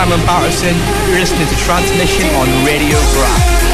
Simon Patterson. You're listening to Transmission on Radio GRA.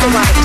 Hi,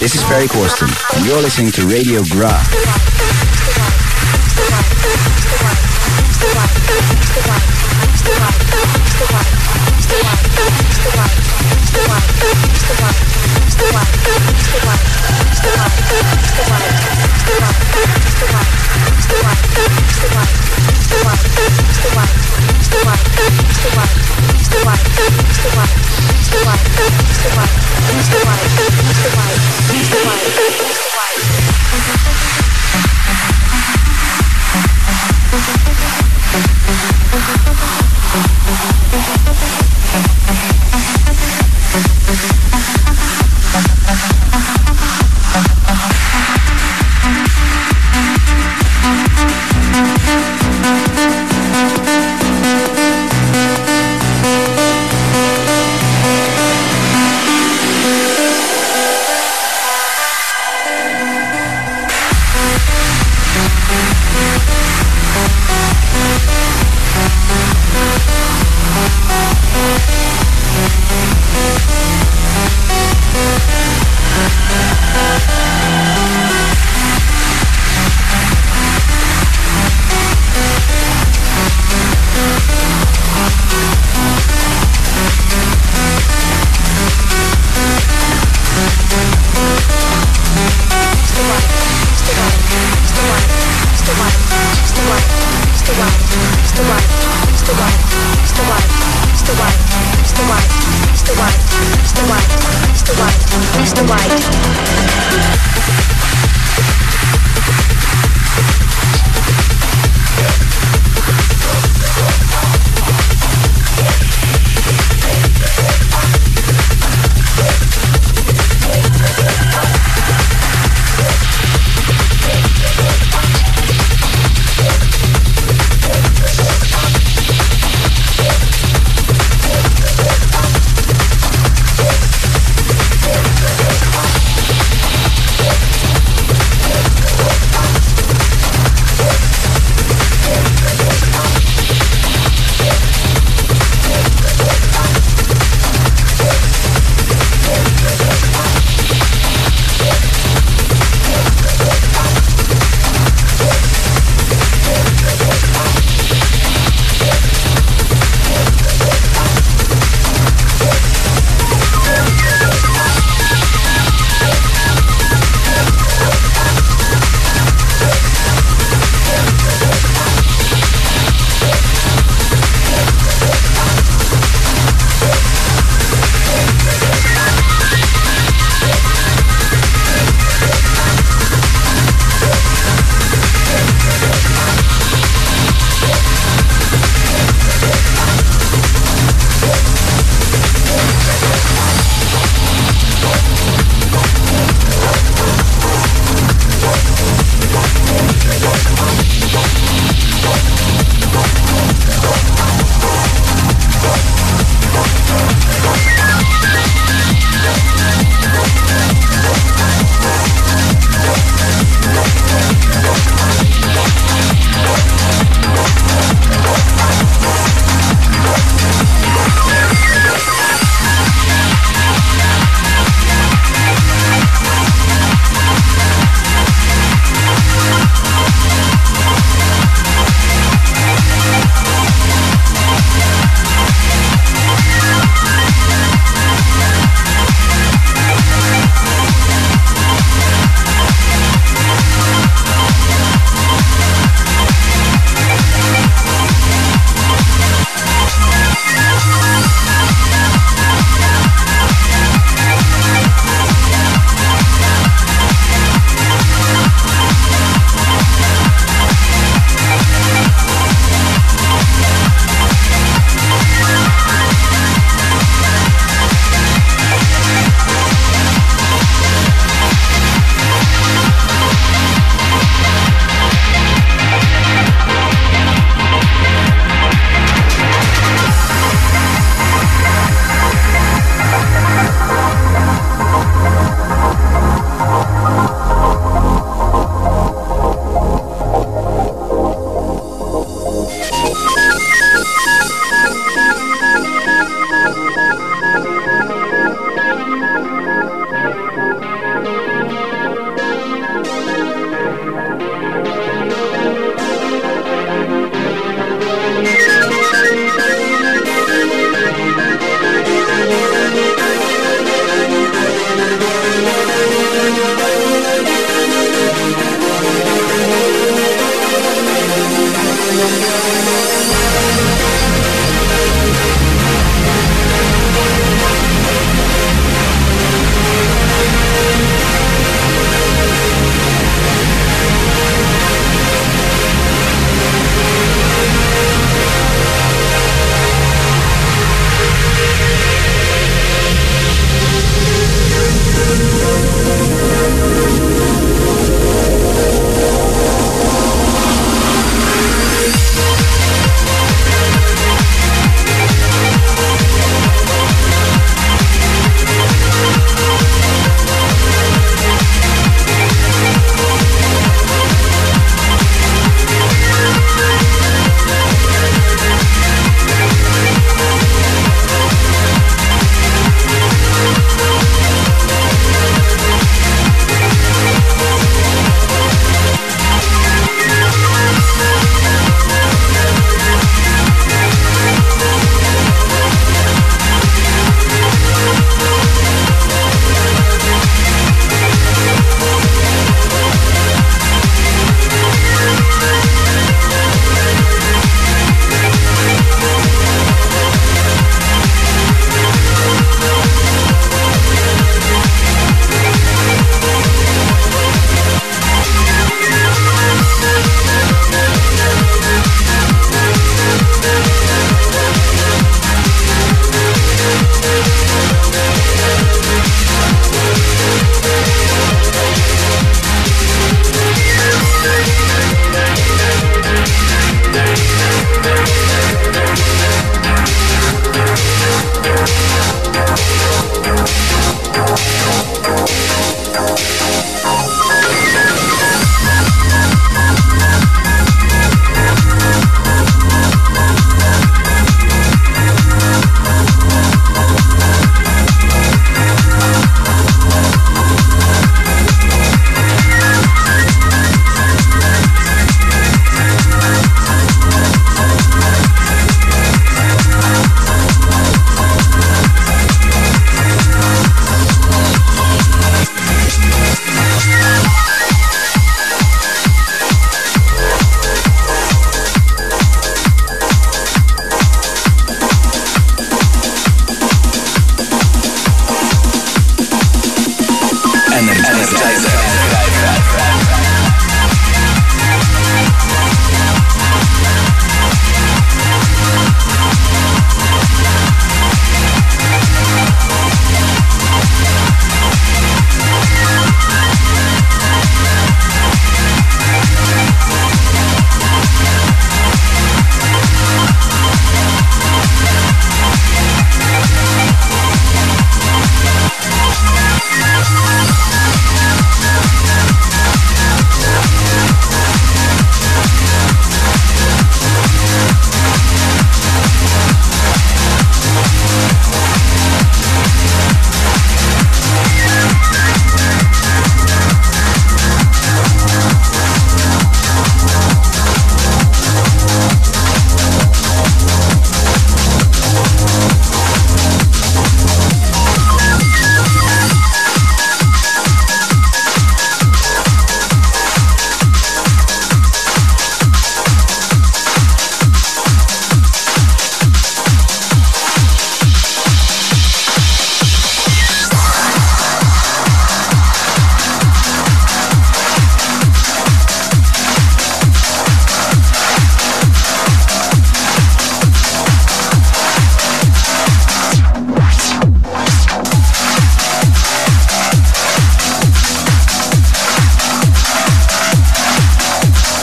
this is Ferry Corsten, and you're listening to Radio Gra.